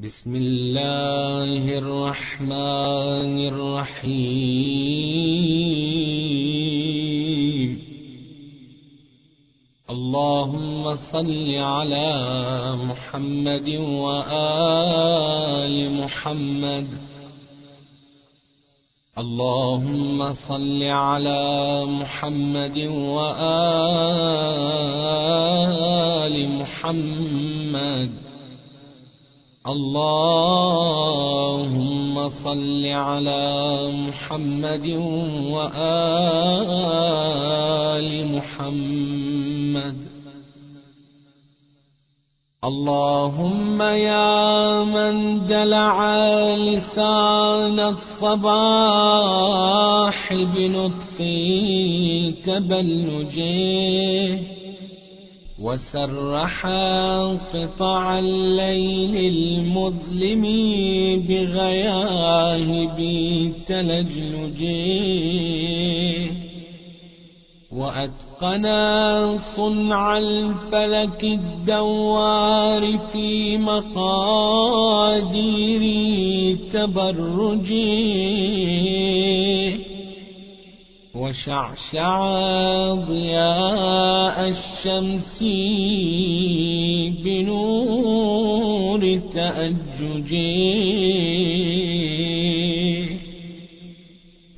بسم الله الرحمن الرحيم. اللهم صل على محمد وآل محمد. اللهم صل على محمد وآل محمد. اللهم صل على محمد وآل محمد. اللهم يا من دلع لسان الصباح بنطق تبلجه. وسرح قطع الليل المظلم بغياهب تلجلجه وأتقنا صنع الفلك الدوار في مقادير تبرجه وشعشع ضياء الشمس بنور تأجج.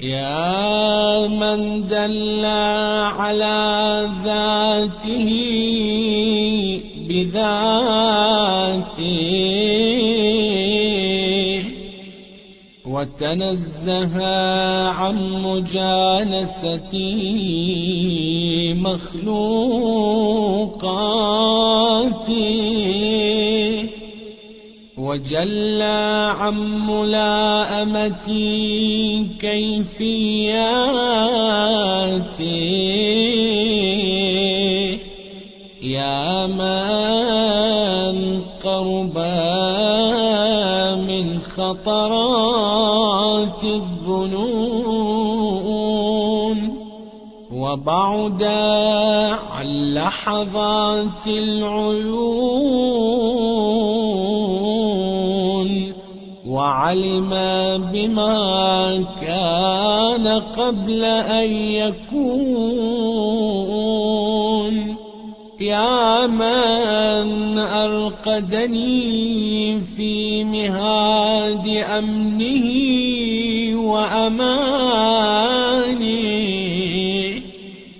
يا من دل على ذاته بذاته وتنزه عن مجانسة مخلوقاته وجل عن ملاءمة كيفياته يا من قربا من خطرات. الظنون وبعد عن لحظات العيون وعلم بما كان قبل أن يكون. يا من أرقدني في مهاد أمنه وأماني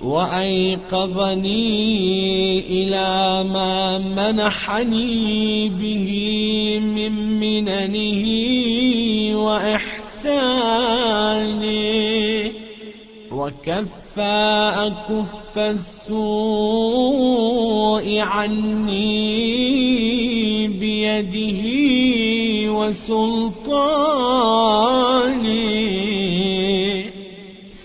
وأيقظني إلى ما منحني به من مننه وإحسانه وكف أكف السوء عني بيده وسلطانه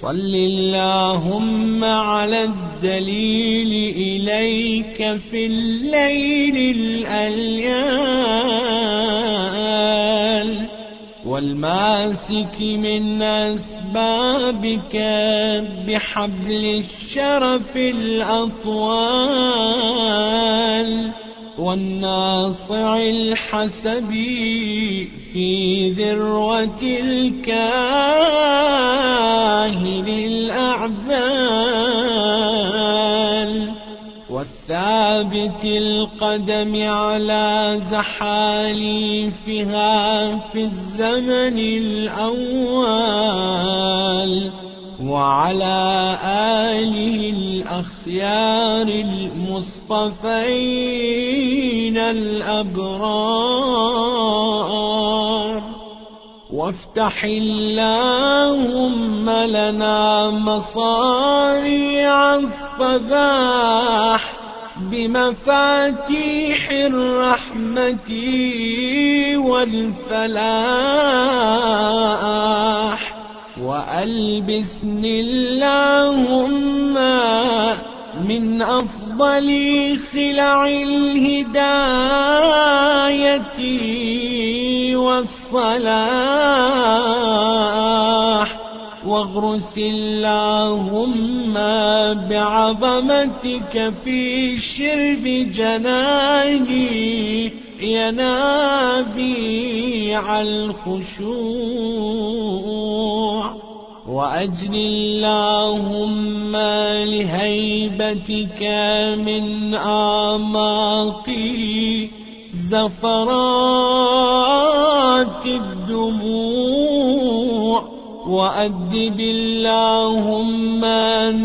صل اللهم على الدليل إليك في الليل الأليال والماسك من أسبابك بحبل الشرف الأطوال والناصع الحسب في ذروة الكاهل الأعبال والثابت القدم على زحاليفها في الزمن الأول. وعلى آله الأخيار المصطفين الأبرار. وافتح اللهم لنا مصاريع الصباح بمفاتيح الرحمة والفلاح. وألبسني اللهم من أفضل خلع الهداية والصلاح واغرس اللهم بعظمتك في شرب جناهي ينابيع الخشوع وأجل اللهم لهيبتك من أعماقي زفرات الدموع وأدب اللهم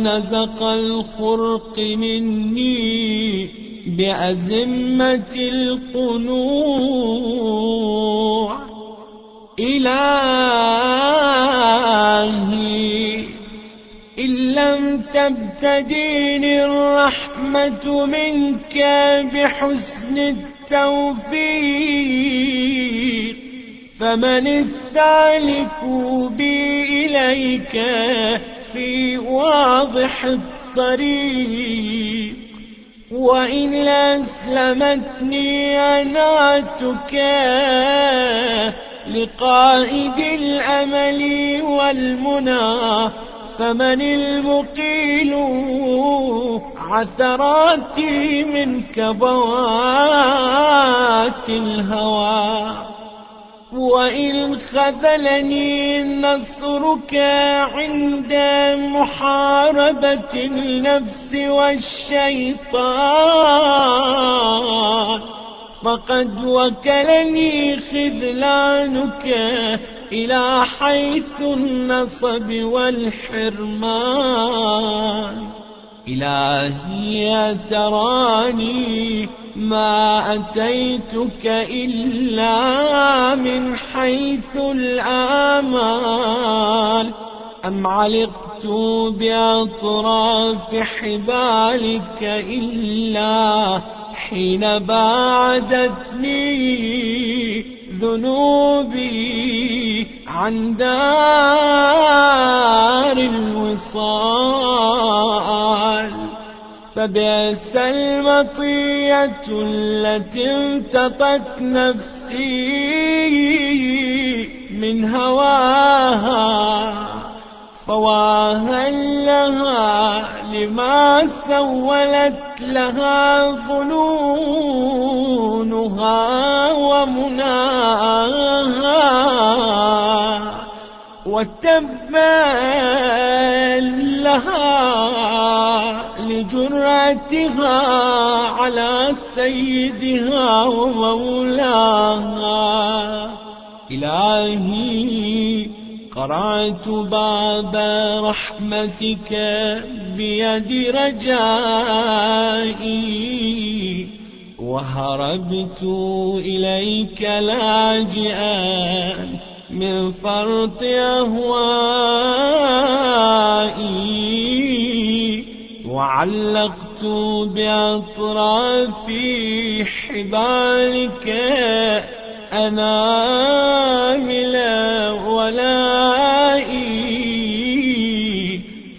نزق الخرق مني بأزمة القنوع إلهي. إن لم تبتديني الرحمة منك بحسن التوفيق فمن السالك بي إليك في واضح الطريق. وإن أسلمتني أناتك لقائد الأمل والمنى فمن المقيل عثراتي من كبوات الهوى. وإن خذلني نصرك عند محاربة النفس والشيطان فقد وكلني خذلانك إلى حيث النصب والحرمان إلهي تراني ما أتيتك إلا من حيث الآمال. أم علقت بأطراف حبالك إلا حين باعدتني ذنوبي عن دار الوصال. فبئس المطية التي امتطت نفسي من هواها فواها لها لما سولت لها ظنونها ومناها. وتبا لها لجرأتها على سيدها ومولاها. إلهي قرعت باب رحمتك بيد رجائي وهربت إليك لاجئا من فرط أهوائي. وعلقت بأطراف حبالك أنامل ولائي.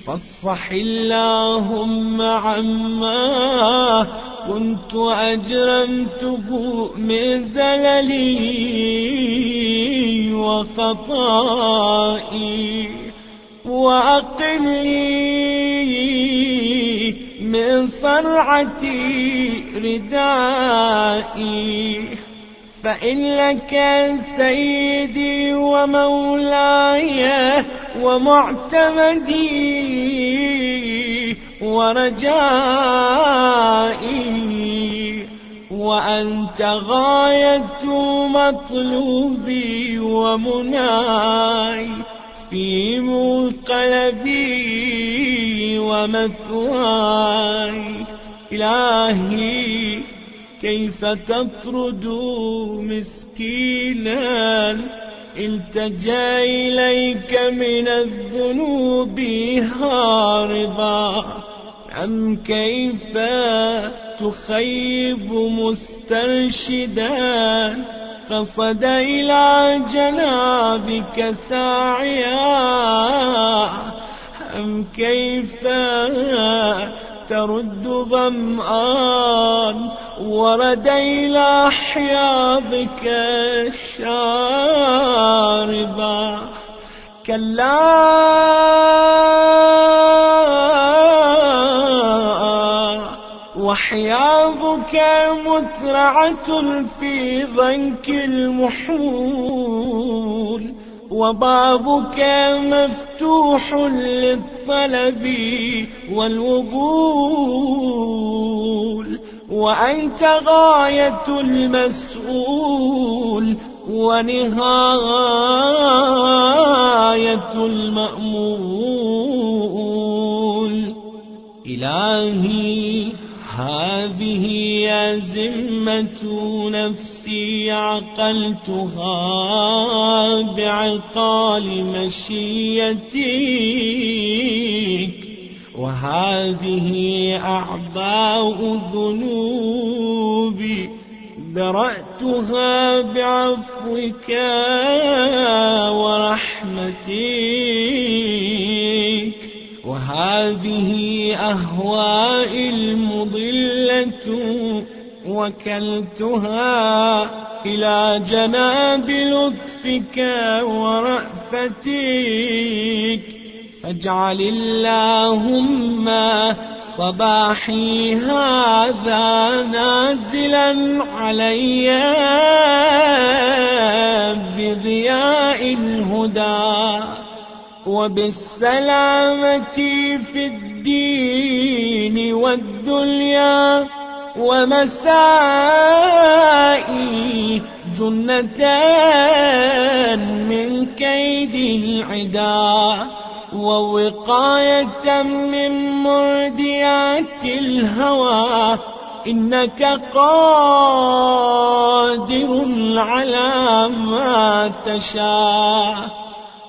فاصفح اللهم عما كنت أجرمته من زللي وخطائي. وأقلي من صرعتي ردائي فإن لك سيدي ومولاي ومعتمدي ورجائي وأنت غاية مطلوبي ومناي في منقلبي ومثواي. إلهي كيف تطرد مسكينا؟ التجا إليك من الذنوب هاربا. أم كيف تخيب مسترشدا قصد إلى جنابك ساعيا. أم كيف ترد ظمآن ورد إلى حياضك شاربا؟ كلا. وحياضك مترعة في ضنك المحمول وبابك مفتوح للطلب والوبول وأنت غاية المسؤول ونهاية المأمول. إلهي هذه أزمة نفسي عقلتها بعقال مشيتك وهذه أعباء ذنوبي درأتها بعفوك ورحمتك وهذه أهوائي المضلة وكلتها إلى جناب لطفك ورأفتك فاجعل اللهم صباحي هذا نازلا علي. وبالسلامة في الدين والدنيا ومسائي جنتان من كيد العدا ووقاية من مرديات الهوى إنك قادر على ما تشاء.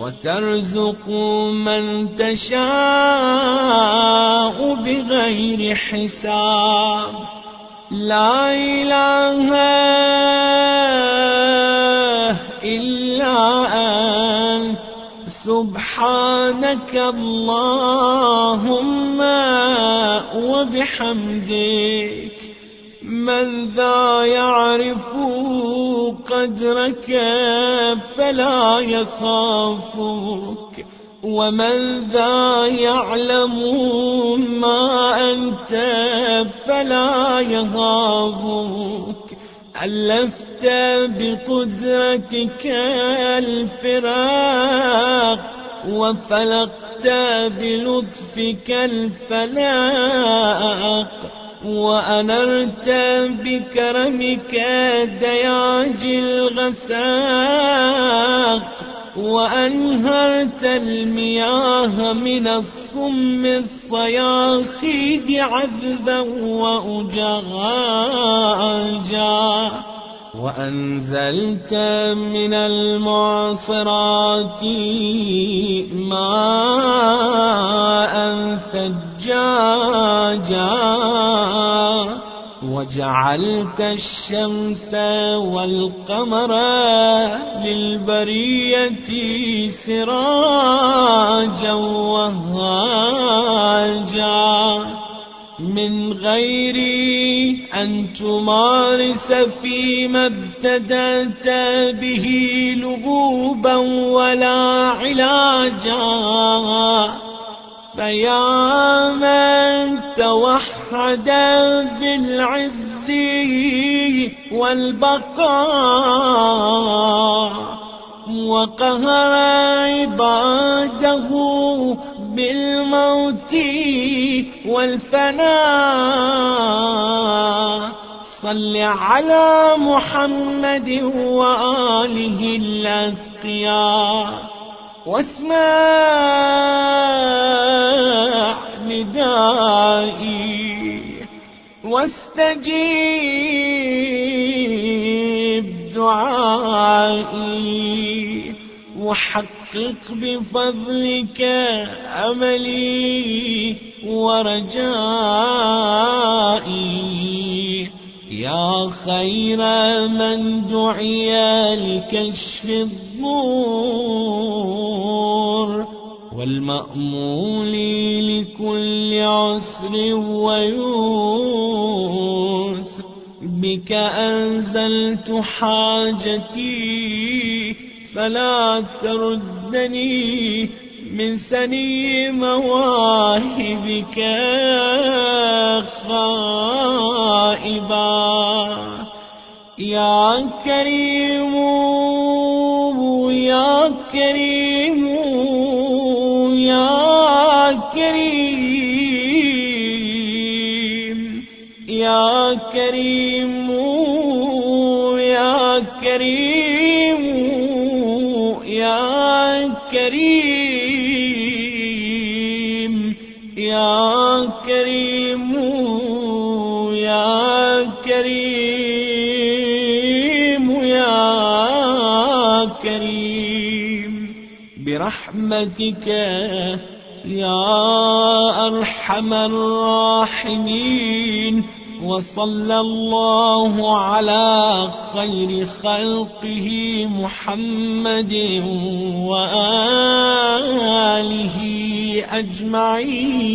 وترزق من تشاء بغير حساب. لا إله إلا أنت. سبحانك اللهم وبحمدك. من ذا قدرك فلا يخافك ومن ذا يعلم ما أنت فلا يهابك ألفت بقدرتك الفراق وفلقت بلطفك الفلاق. وأنرت بكرمك دياج الغساق وأنهرت المياه من الصم الصياخيد عذبا وأجاجا وأنزلت من المعصرات ماء ثجاجا وجعلت الشمس والقمر للبرية سراجا وهاجا من غير أن تمارس فيما ابتدأت به لغوبا ولا علاجا. فيا من توحد بالعز والبقاء وقهر عباده بالموت والفناء. صل على محمد وآله الأتقياء. واسمع ندائي. واستجيب دعائي. وحقق بفضلك أملي ورجائي. يا خير من دعي لكشف الضور والمأمول لكل عسر ويسر. بك أنزلت حاجتي فلا تردني من سني مواهبك خائبا. يا كريم يا كريم يا كريم يا كريم يا كريم. يا كريم يا كريم يا كريم يا كريم. برحمتك يا أرحم الراحمين وصلى الله على خير خلقه محمد وآله أجمعين.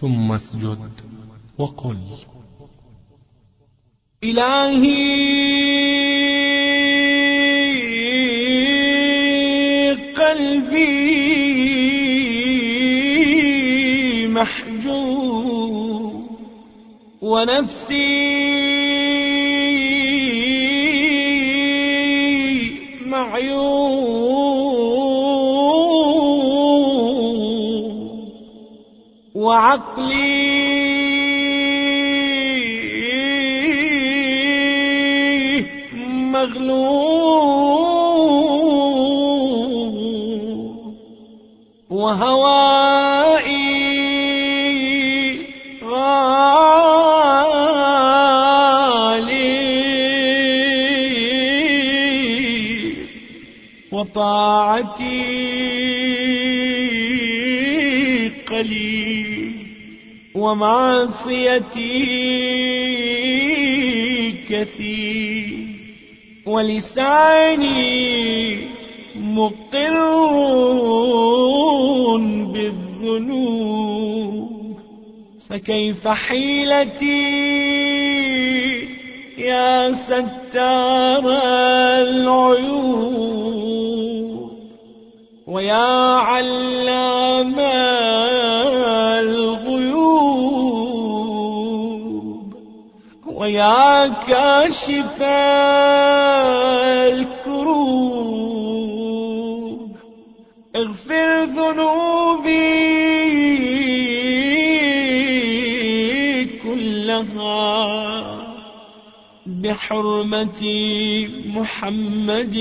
ثم اسجد وقل. إلهي قلبي ونفسي معيوب وعقلي مغلوب وهوائي وطاعتي قليل ومعصيتي كثير ولساني مقر بالذنوب. فكيف حيلتي يا ستار العيوب؟ ويا علام الغيوب ويا كاشف الكروب اغفر ذنوبي كلها بحرمة محمد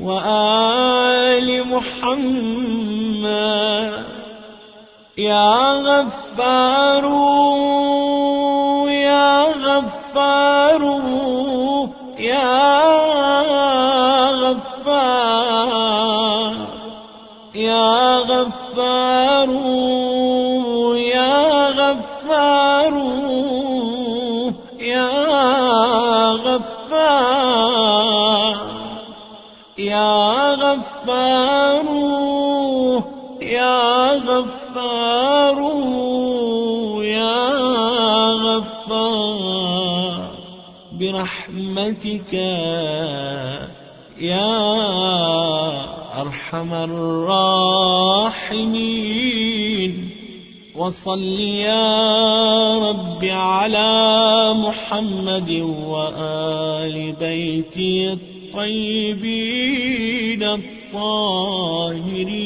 وآل محمد. يا غفار يا غفار يا غفار يا غفار يا غفار. برحمتك يا أرحم الراحمين. وصل يا رب على محمد وآل بيتي الطيبين. الطاهرين